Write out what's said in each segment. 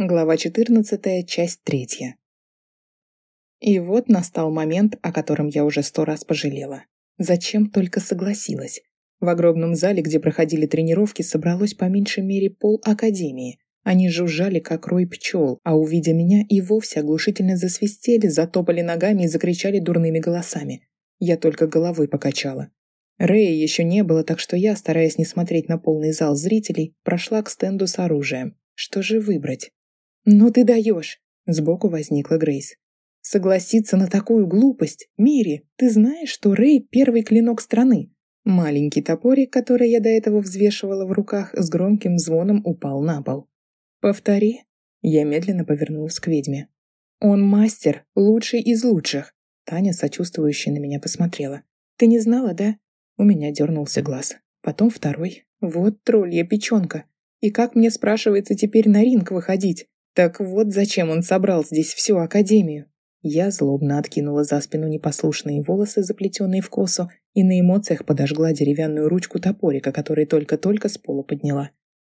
Глава 14, часть 3. И вот настал момент, о котором я уже сто раз пожалела. Зачем только согласилась? В огромном зале, где проходили тренировки, собралось по меньшей мере пол академии. Они жужжали, как рой пчел, а увидя меня, и вовсе оглушительно засвистели, затопали ногами и закричали дурными голосами. Я только головой покачала. Рэя еще не было, так что я, стараясь не смотреть на полный зал зрителей, прошла к стенду с оружием. Что же выбрать? «Ну ты даешь!» Сбоку возникла Грейс. «Согласиться на такую глупость? Мири, ты знаешь, что Рэй — первый клинок страны?» Маленький топорик, который я до этого взвешивала в руках, с громким звоном упал на пол. «Повтори». Я медленно повернулась к ведьме. «Он мастер, лучший из лучших». Таня, сочувствующая на меня, посмотрела. «Ты не знала, да?» У меня дернулся глаз. Потом второй. «Вот троллья печенка. И как мне, спрашивается, теперь на ринг выходить? Так вот зачем он собрал здесь всю Академию. Я злобно откинула за спину непослушные волосы, заплетенные в косу, и на эмоциях подожгла деревянную ручку топорика, который только-только с пола подняла.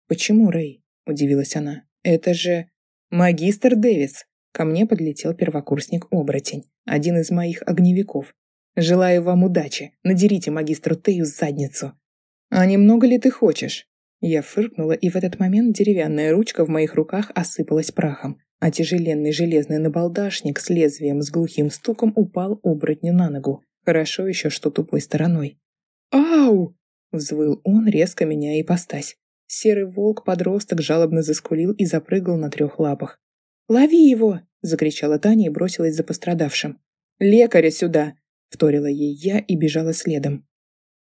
«Почему, Рэй?» – удивилась она. «Это же...» «Магистр Дэвис!» Ко мне подлетел первокурсник-оборотень, один из моих огневиков. «Желаю вам удачи. Надерите магистру Тею задницу». «А немного ли ты хочешь?» Я фыркнула, и в этот момент деревянная ручка в моих руках осыпалась прахом, а тяжеленный железный набалдашник с лезвием с глухим стуком упал оборотню на ногу. Хорошо еще, что тупой стороной. «Ау!» — взвыл он, резко меняя ипостась. Серый волк-подросток жалобно заскулил и запрыгал на трех лапах. «Лови его!» — закричала Таня и бросилась за пострадавшим. «Лекаря сюда!» — вторила ей я и бежала следом.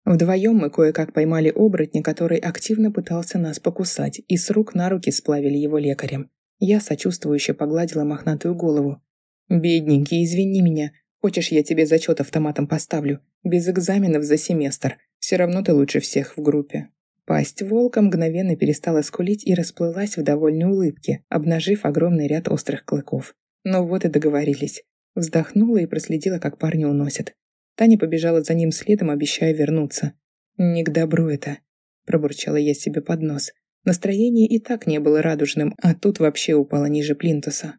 Вдвоем мы кое-как поймали оборотня, который активно пытался нас покусать, и с рук на руки сплавили его лекарем. Я сочувствующе погладила мохнатую голову. «Бедненький, извини меня. Хочешь, я тебе зачет автоматом поставлю? Без экзаменов за семестр. Все равно ты лучше всех в группе». Пасть волка мгновенно перестала скулить и расплылась в довольной улыбке, обнажив огромный ряд острых клыков. Ну вот и договорились. Вздохнула и проследила, как парня уносят. Таня побежала за ним следом, обещая вернуться. «Не к добру это», – пробурчала я себе под нос. Настроение и так не было радужным, а тут вообще упало ниже плинтуса.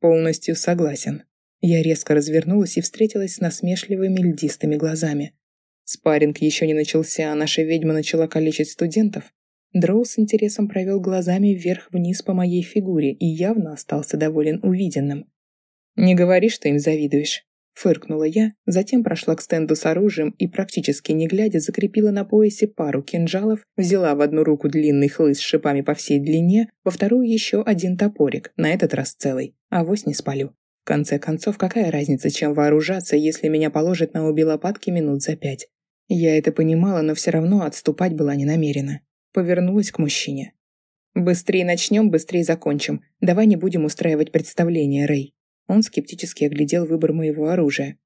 «Полностью согласен». Я резко развернулась и встретилась с насмешливыми льдистыми глазами. Спарринг еще не начался, а наша ведьма начала калечить студентов. Дроу с интересом провел глазами вверх-вниз по моей фигуре и явно остался доволен увиденным. «Не говори, что им завидуешь», Фыркнула я, затем прошла к стенду с оружием и, практически не глядя, закрепила на поясе пару кинжалов, взяла в одну руку длинный хлыст с шипами по всей длине, во вторую еще один топорик, на этот раз целый. Авось не спалю. В конце концов, какая разница, чем вооружаться, если меня положат на обе лопатки минут за пять? Я это понимала, но все равно отступать была не намерена. Повернулась к мужчине. «Быстрее начнем, быстрее закончим. Давай не будем устраивать представление, Рэй. Он скептически оглядел выбор моего оружия.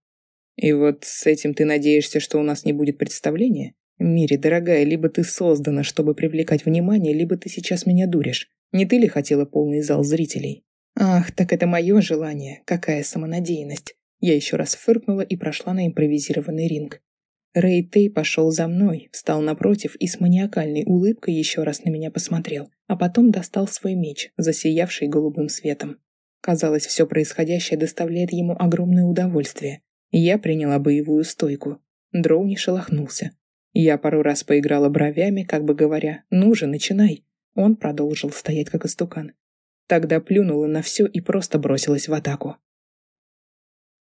«И вот с этим ты надеешься, что у нас не будет представления? Мири, дорогая, либо ты создана, чтобы привлекать внимание, либо ты сейчас меня дуришь. Не ты ли хотела полный зал зрителей?» «Ах, так это мое желание. Какая самонадеянность!» Я еще раз фыркнула и прошла на импровизированный ринг. Рэй Тей пошел за мной, встал напротив и с маниакальной улыбкой еще раз на меня посмотрел, а потом достал свой меч, засиявший голубым светом. Казалось, все происходящее доставляет ему огромное удовольствие. Я приняла боевую стойку. Дроу не шелохнулся. Я пару раз поиграла бровями, как бы говоря, «Ну же, начинай!» Он продолжил стоять как истукан. Тогда плюнула на все и просто бросилась в атаку.